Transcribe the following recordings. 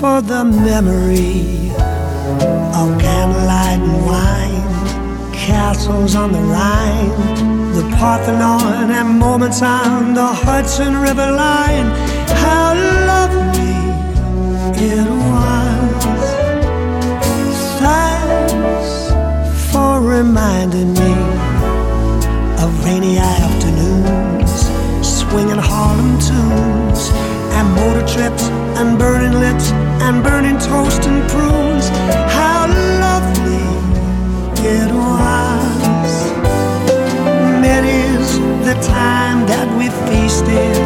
memory of candlelight and wine, castles on the Rhine, the Parthenon, and moments on the Hudson River line. How lovely it was. Thanks for reminding me of rainy afternoons, swinging Harlem tunes, and motor trips, and burning lips, and burning toast and prunes. How lovely it was. Many's the time that we feasted,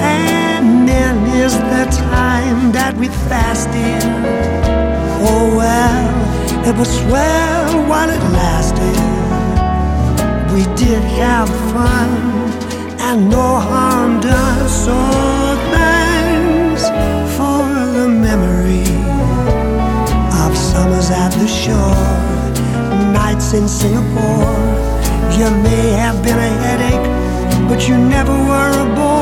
and many's the time that we fasted. Oh well, it was swell while it lasted. We did have fun and no harm done. So in Singapore. You may have been a headache, but you never were a bore.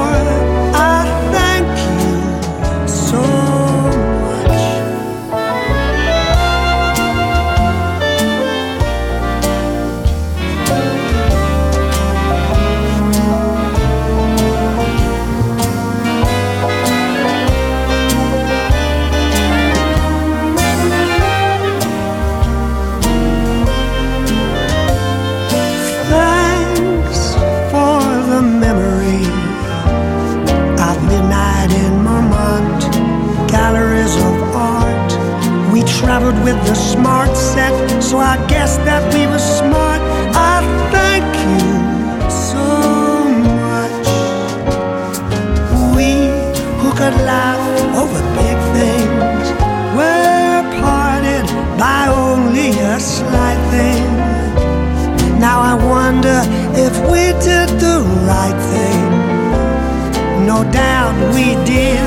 Traveled with the smart set, so I guess that we were smart. I thank you so much. We who could laugh over big things were parted by only a slight thing. Now I wonder if we did the right thing. No doubt we did.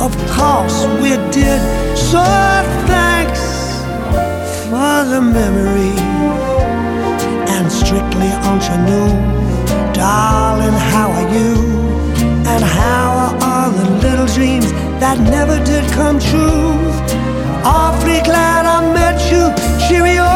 Of course we did. So memory and strictly ultra new. Darling, how are you? And how are all the little dreams that never did come true? Awfully glad I met you. Cheerio.